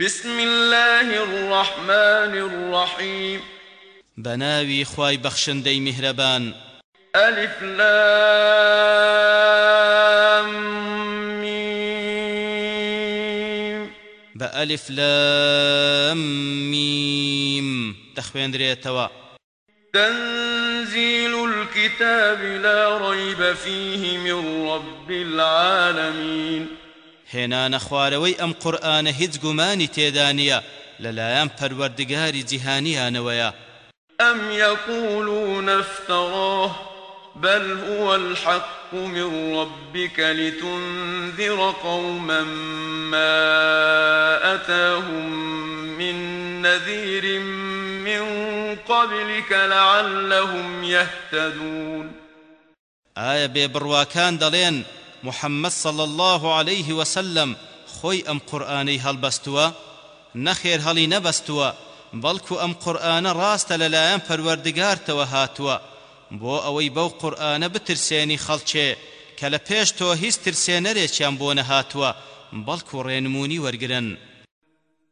بسم الله الرحمن الرحيم. بناوي خواي بخشندي مهربان ألف لام ميم بألف لام ميم تخوين ريتوا تنزيل الكتاب لا ريب فيه من رب العالمين. هێنانە خوارەوەی ئەم قورآانە هیچ گومانی تێدانە لەلایەن پەروەردگاری جیهانیانەوەیە أم يقولون افتراه بل هو الحق من ربك لتنذر قوما ما أتاهم من نذير من قبلك لعلهم يهتدون آية ببرواكان دلين محمد صلى الله عليه وسلم أم قرآني هل بستوا نخير هلي نبستوا بەڵکو ئەم قورآانە ڕاستە لەلایەن پەروەردگارتەوە هاتووە. بۆ ئەوەی بەو قورآانە بترسێنی خەڵچێ کە لە پێش تۆ هیچ ترسێنەرێکیان بۆ نەهاتووە بەڵکو ڕێنمونی وەرگرن.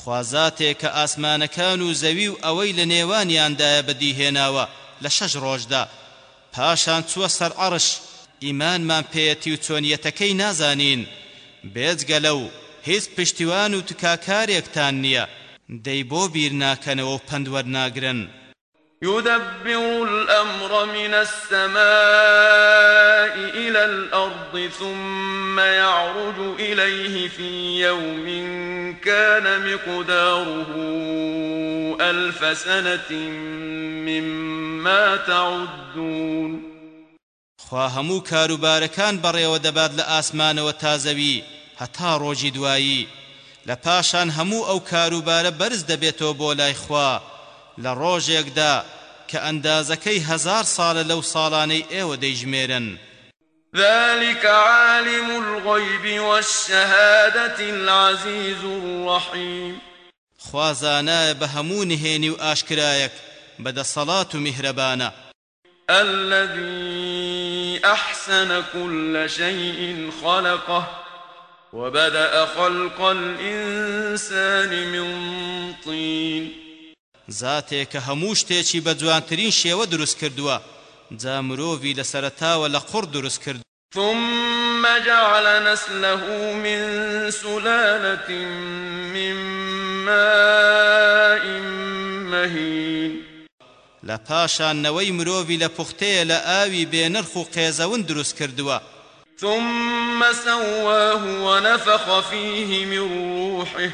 خوازاتێک کە ئاسمانەکان و زەوی و ئەوەی لە نێوانیاندایە بەدیهێناوە لە شەش ڕۆژدا. پاشان چووە سەر عڕش ئیمانمان پێەتی و چۆنیەتەکەی نازانین. بێجگە لەو هیچ پشتیوان و تکاکارێکتان نییە. دەی بۆ بیر ناکەنەوە و پندوەرناگرن يدبر الأمر من السماء إلى الأرض ثم يعرج إليه في يوم كان مقداره ألف سنة مما تعدون. خوا هەموو کاروبارەکان بەڕێوە دەبات لە ئاسمانەوە تازەوی هەتا ڕۆژی دوایی. لە پاشان هەموو ئەو کاروبارە بەرز دەبێتەوە بۆ لای خوا. لە ڕۆژێکدا کە ئەندازەکەی هەزار ساڵە لەو ساڵانەی ئێوە دەیژمێرن. ذلك عالم الغيب والشهادة العزيز الرحيم. خوازانای بە هەموو نهێنی و ئاشکرایەک بەدەسەڵات و میهرەبانە. الذي أحسن كل شيء خلقه وبدأ خلق الإنسان من طين. زاتێک کە هەموو شتێکی بە جوانترین شێوە دروست کردووە. جا مرۆڤی لە ثم جعل نسله من سلالة من ماء مهين. لە پاشانەوەی مرۆڤی لە پوختەیە لە ئاوی بێنرخ و قێزەون دروست کردووە. ثم سواه ونفخ فيه من روحه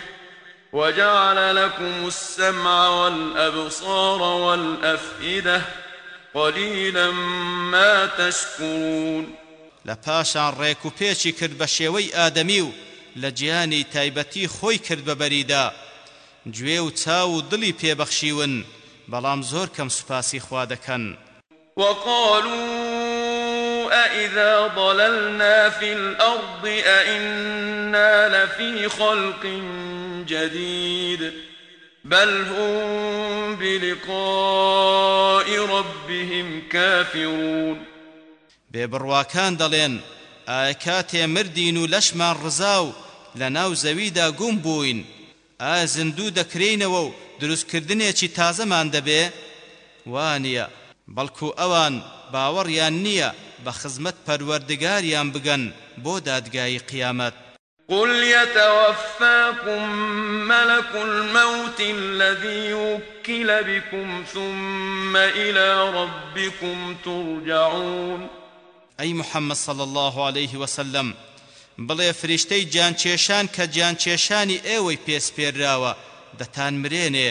وجعل لكم السمع والأبصار والأفئدة قليلا ما تشكرون. لپاشان ڕێک و پێچی کرد بە شێوەی ئادەمی و لە گیانی تایبەتی خۆی کرد بە بەریدا. گوێ و چاو و دڵی پێبەخشیون بەڵام زۆر کەم سوپاسی خوا أإذا ضللنا في الأرض أإنا لفي خلق جديد. بل هم بلقاء ربهم كافرون. بێبڕواکان دەڵێن ئایا کاتێ مردین و لەشمان ڕزاو لە ناو زەویدا گوم بووین؟ ئایا زندوو دەکرێنەوە و دروستکردنێکی تازەمان دەبێ؟ وانە بەڵکو ئەوان باوەڕیان نییە بە خزمەت پەروەردگاریان بگەن بۆ دادگای قیامەت. قل يتوفاكم ملك الموت الذي وكل بكم ثم إلى ربكم ترجعون أي محمد صلى الله عليه وسلم بڵێ فریشتەی جانچێشان کە جانچێشانی ئێوەی پێسپێراوە دەتان مرێنێ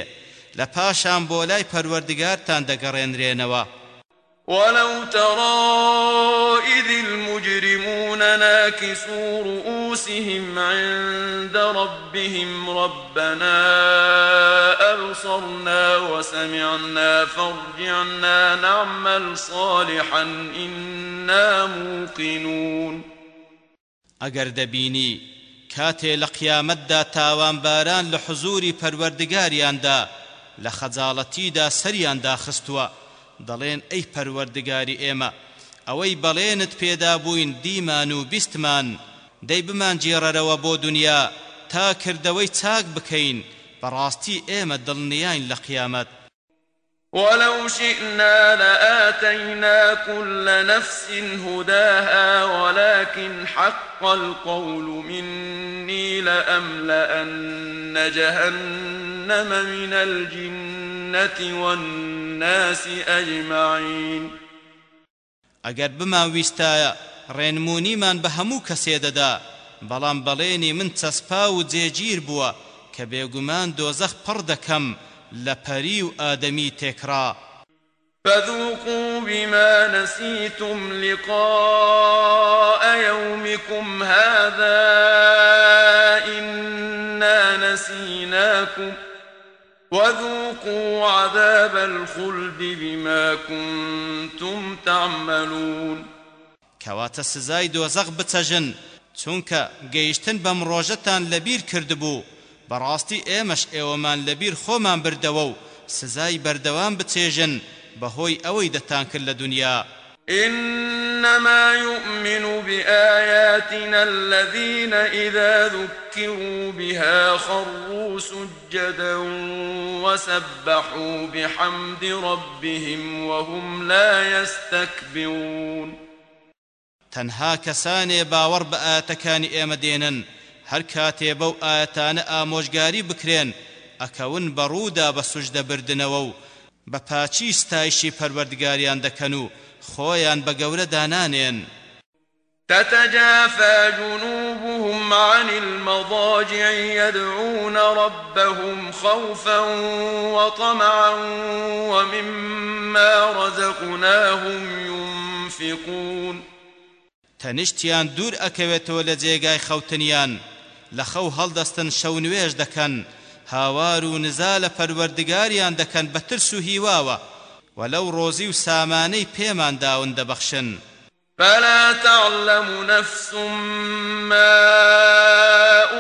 لە پاشان بۆ لای پەروەردگارتان دەگەڕێنرێنەوە. ولو ترى إذ المجرمون ناكسوا رؤوسهم عند ربهم ربنا أبصرنا وسمعنا فارجعنا نعمل صالحا إنا موقنون. ئەگەر دەبینی کاتێ لە قیامەتدا تاوانباران لە حزوری پەروەردگاریاندا لە خەجاڵەتیدا سەریاندا خستووە دەڵێن ئەی پەروەردگاری ئێمە ئەوەی بەڵێنت پێدا بووین دیمان و بیستمان. دەی بمان جێڕەرەوە بۆ دنیا تا کردەوەی چاک بکەین. بەڕاستی ئێمە دڵنیاین لە قیامەت ولو شئنا لآتينا كل نفس هداها ولكن حق القول مني لأملأن جهنم من الجنة والناس أجمعين. ئەگەر بمان ویستایە ڕێنمونیمان بە هەموو کەسێ دەدا بەڵام بەڵێنی من چەسپا و جێگیر بووە کە بێگومان دۆزەخ پڕ دەکەم لە پەری و ئادەمی تێکرا. فذوقوا بما نسيتم لقاء يومكم هذا إنا نسيناكم. وذوقوا عذاب الخلد بما كنتم تعملون. کەواتە سزای دۆزەق بچەژن چونکە گەیشتن بەم ڕۆژەتان لەبیر کردبوو. بەڕاستی ئێمەش ئێوەمان لەبیر خۆمان بردەوە و سزای بەردەوام بچێژن بەهۆی ئەوەی دەتان کرد لە دنیا. إنما يؤمن بآياتنا الذين إذا ذكروا بها خروا سجدا وسبحوا بحمد ربهم وهم لا يستكبرون. باوەڕ بە ئاەتەکانی ئێمە دێنن هەر کاتێ بەو ئاەتانە ئامۆژگاری بکرێن ئەکەون بەڕوودا بە سوژدە بردنەوە و بە پاچی ستایشی پەروەردگاریان دەکەن و خۆیان بە گەورە دانانێن. تتجافى جنوبهم عن المضاجع يدعون ربهم خوفا وطمعا ومما رزقناهم ينفقون. تەنیشتیان دوور ئەکەوێتەوە لە جێگای خەوتنیان لە خەو هەڵدەستن شەو نوێژ دەکەن. هاوار و نزا لە پەروەردگاریان دەکەن بە ترس و هیواوە. وەلەو ڕۆزی و سامانەی پێمان داون دەبەخشن. فلا تعلم نفس ما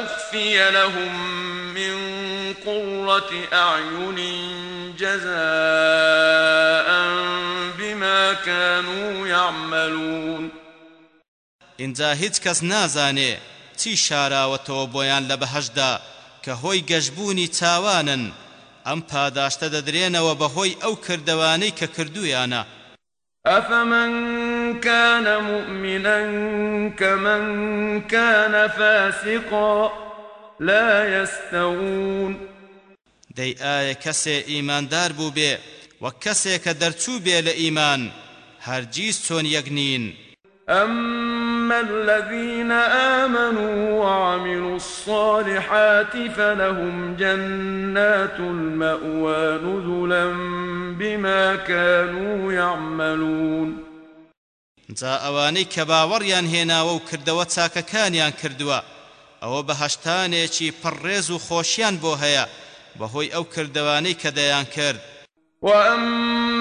أخفي لهم من قرة أعين جزاء بما كانوا يعملون. اینجا هیچ کەس نازانێ چی شاراوەتەوە بۆیان لە بەهەشدا کە هۆی گەشتبوونی چاوانن؟ ئەم پاداشتە دەدرێنەوە بەهۆی ئەو کردەوانەی کە کردویانە أفمن كان مؤمنا كمن كان فاسقا لا يستوون. دەی ئایا کەسێ ئیماندار بوو بێ وەک کەسێکە دەرچوو بێ لە ئیمان هەرگیز چۆن یەک نین. أما الذين آمنوا وعملوا الصالحات فلهم جنات المأوى نزلا بما كانوا يعملون. جا ئەوانەی کە باوەڕیان هێناوە و کردەوە چاکەکانیان کردووە ئەوە بەهەشتانێکی پڕێز و خۆشیان بۆ هەیە بەهۆی ئەو کردەوانەی کە دەیان کرد. وأما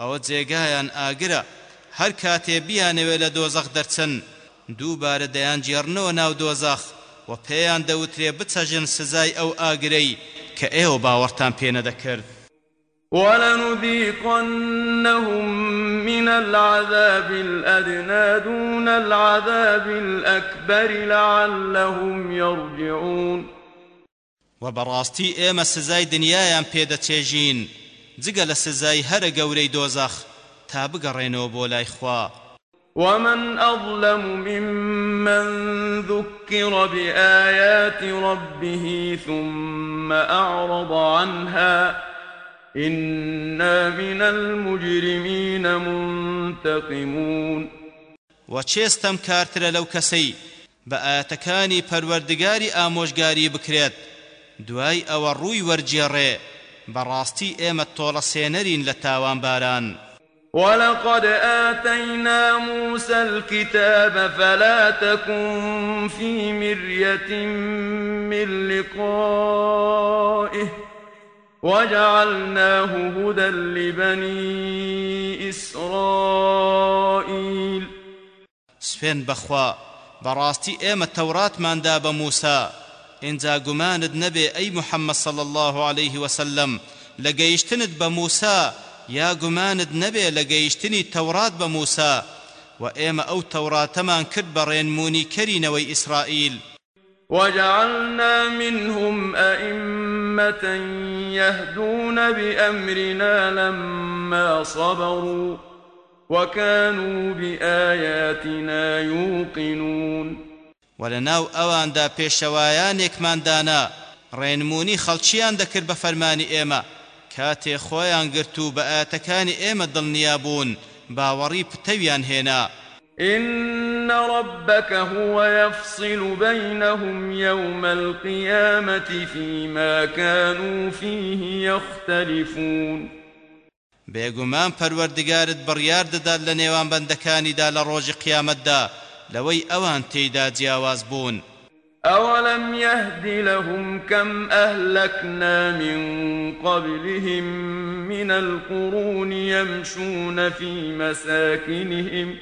ئەوە جێگایان ئاگرە. هەر کاتێ بیانەوێ لە دۆزەخ دەرچن دووبارە دەیان جێڕنەوە ناو دۆزەخ و پێیان دەوترێ بچەژن سزای ئەو ئاگرەی کە ئێوە باوەڕتان پێ نەدەکرد ولنذيقنهم من العذاب الأدنى دون العذاب الأكبر لعلهم يرجعون. وبراستي إيما سزاي دنيايان بيدا تيجين جگە لە سزای هەرە گەورەی دۆزەخ تا بگەڕێنەوە بۆ لای خوا. ومن أظلم ممن ذكر بآيات ربه ثم أعرض عنها إنا من المجرمين منتقمون. و چێستەم کارترە لەو کەسەی؟ بە ئاەتەکانی پەروەردگاری ئامۆژگاری بکرێت. دوای ئەوە ڕووی وەرجێڕێ. بەڕاستی ئێمە تۆڵە سێنەرین لە تاوانباران ولقد آتينا موسى الكتاب فلا تكن في مرية من لقائه. وجعلناه هدى لبني إسرائيل. سفێن بەخوا بەڕاستی ئێمە تەوراتماندا بە موسا ئینجا گومانت نەبێ ئەی محەممەد صل الله عليه وسلم لە گەیشتنت بە موسا یا گومانت نەبێ لە گەیشتنی تەورات بە موسا و ئێمە ئەو تەوراتەمان کرد بە وجعلنا منهم أئمة يهدون بأمرنا لما صبروا وكانوا بآياتنا يوقنون. ولناو اوان دا پیشوایان اکمان دانا رینمونی خلچیان دکر بفرمانی ایما کاتی خویان گرتو بآتکان ایما دلنیابون باوەڕی پتەویان هێنا إن ربك هو يفصل بينهم يوم القيامة فيما كانوا فيه يختلفون. بێگومان پەروەردگارت بڕیار دەدات لە نێوان بەندەکانیدا لە ڕۆژی قیامەتدا لەوەی ئەوان تێیدا جیاواز بوون. أولم يهد لهم كم أهلكنا من قبلهم من القرون يمشون في مساكنهم.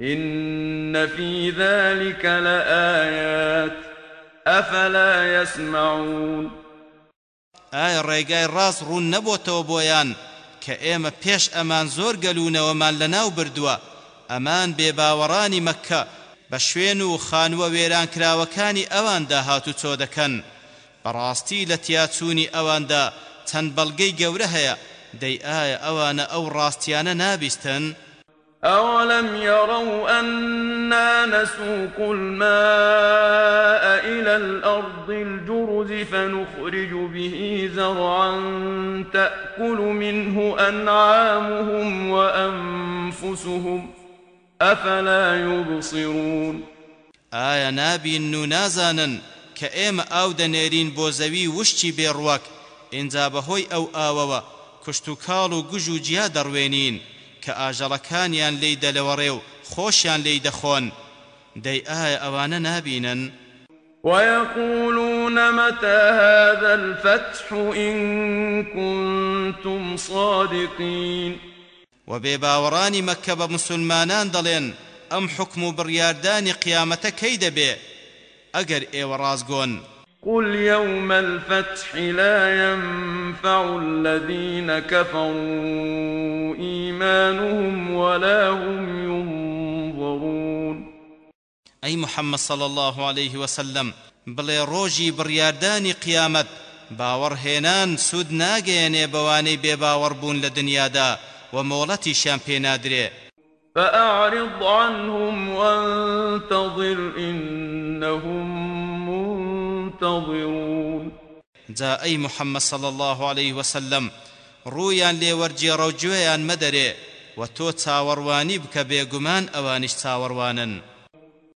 إن في ذلك لآيات. أفلا يسمعون. ئایا ڕێگای ڕاست ڕوون نەبۆتەوە بۆیان کە ئێمە پێش ئەمان زۆر گەلوونەوەمان لەناو بردووە؟ ئەمان بێباوەڕانی مەککە بە شوێن و خانوە وێران کراوەکانی ئەواندا هاتو چۆ دەکەن بەڕاستی لە تیاچوونی ئەواندا چەند بەڵگەی گەورە هەیە دەی ئایا ئەوانە ئەو ڕاستیانە؟ أولم يروا أنا نسوق الماء إلى الأرض الجرز فنخرج به زرعا تأكل منه أنعامهم وأنفسهم أفلا يبصرون؟ آية نابي و نازانن کە ئێمە ئاو دەنێرین بۆ زەوی وشتی بێڕوەک ئینجا بەهۆی ئەو ئاوەوە کشت و کاڵ و گوژ و جیا دەڕوێنین کە ئاژەڵەکانیان لێی دەلەوەڕێ و خۆشیان لێی دەخۆن. دەی ئایا ئەوانە نابینن؟ ويقولون متى هذا الفتح إن كنتم صادقين؟ وبێباوەڕانی مەکە بە مسلمانان دەڵێن ئەم حکم و بڕیاردانی قیامەتە کەی دەبێ ئەگەر ئێوە ڕازگۆن قل يوم الفتح لا ينفع الذين كفروا إيمانهم ولا هم ينظرون. أي محمد صلى الله عليه وسلم بڵێ ڕۆژی بڕیاردانی قیامەت باوەڕهێنان سوود ناگەیەنێ بەوانەی بێباوەڕ بوون لە دنیادا و مۆڵەتیشیان پێ نادرێ فأعرض عنهم وانتظر إنهم منتظرون. جا أي محمد صلى الله عليه وسلم ڕوویان لێوەرجێڕە و گوێیان مەدەرێ و تۆ چاوەڕوانی بکە بێگومان ئەوانش چاوەڕوانن